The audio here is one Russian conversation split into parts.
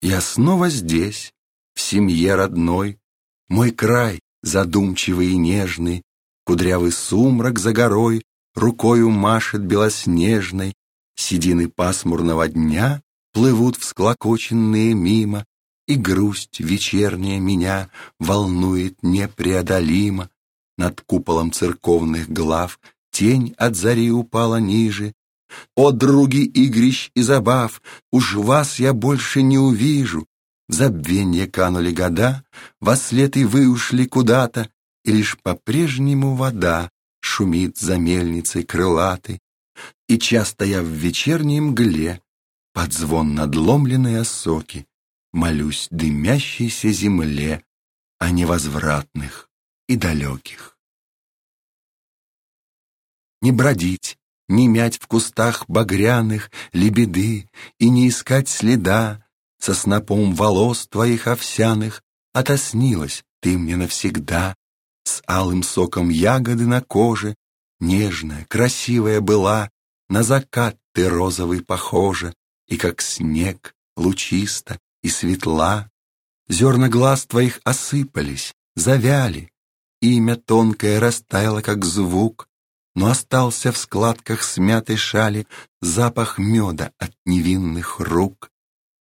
Я снова здесь, в семье родной, Мой край задумчивый и нежный, Кудрявый сумрак за горой Рукою машет белоснежной, Седины пасмурного дня Плывут всклокоченные мимо, И грусть вечерняя меня Волнует непреодолимо. Над куполом церковных глав Тень от зари упала ниже, о, други игрищ и забав, уж вас я больше не увижу. В забвенье канули года, во след и вы ушли куда-то, и лишь по-прежнему вода шумит за мельницей крылатой. И часто я в вечерней мгле, под звон надломленной осоки, молюсь дымящейся земле о невозвратных и далеких. Не бродить, не мять в кустах багряных лебеды И не искать следа со снопом волос твоих овсяных. Отоснилась ты мне навсегда с алым соком ягоды на коже, Нежная, красивая была, на закат ты розовый похожа, И как снег лучисто и светла. Зерна глаз твоих осыпались, завяли, Имя тонкое растаяло, как звук, но остался в складках смятой шали запах меда от невинных рук.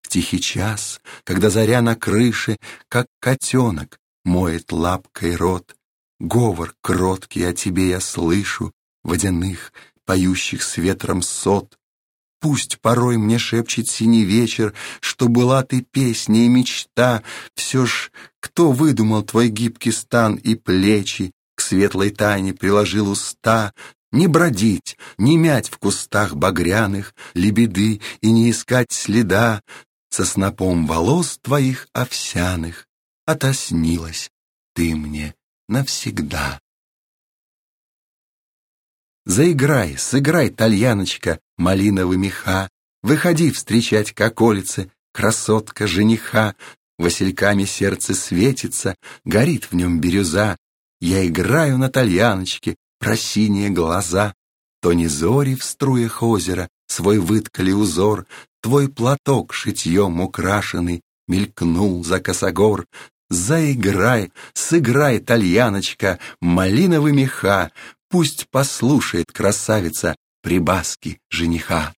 В тихий час, когда заря на крыше, как котенок, моет лапкой рот, говор кроткий о тебе я слышу, водяных, поющих с ветром сот. Пусть порой мне шепчет синий вечер, что была ты песня и мечта, все ж кто выдумал твой гибкий стан и плечи, светлой тайне приложил уста, не бродить, не мять в кустах багряных лебеды и не искать следа со снопом волос твоих овсяных. Отоснилась ты мне навсегда. Заиграй, сыграй, тальяночка, малиновый меха, Выходи встречать к околице, красотка жениха, Васильками сердце светится, горит в нем бирюза. Я играю на тальяночке, про синие глаза. То не зори в струях озера свой выткали узор, Твой платок шитьем украшенный мелькнул за косогор. Заиграй, сыграй, тальяночка, малиновый меха, Пусть послушает красавица прибаски жениха.